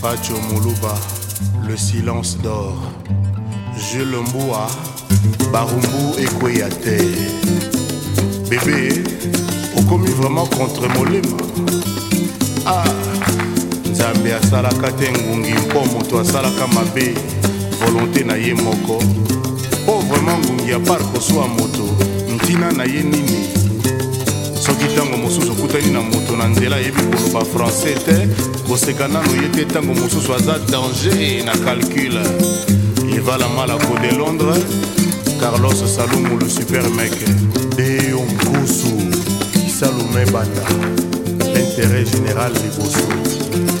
Pacho Muluba, le silence d'or. Jules Mboua, Barumbu et Kweyate. Bébé, on commis vraiment contre Molema. Ah, Nzambe asalaka te ngungi mpo moto asalaka mabe volonté na ye moko. Mpo vraiment ngungi ya par kosua moto ntina na ye nini? Soki ntango mosusu okutani na moto na nzela ayebi koloba français te, koseka nano ye te, ntango mosusu aza danger na calcul. Evala Malako de Londres, Carlos Salumu le super mec, Deo Nkusu, Kisalume Banda, l'intérêt général liboso.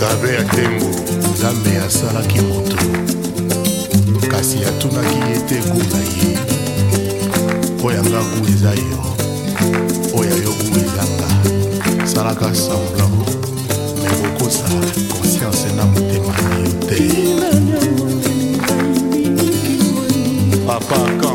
Kabe ya Tembo. Nzambe asalaki moto, kasi atunaki ye te gout na ye. Oyo ya nga gout eza yo, oyo ya yo gout eza nga. Salaka semblant, me bokosa conscience na motema na yo te. Papa Akan.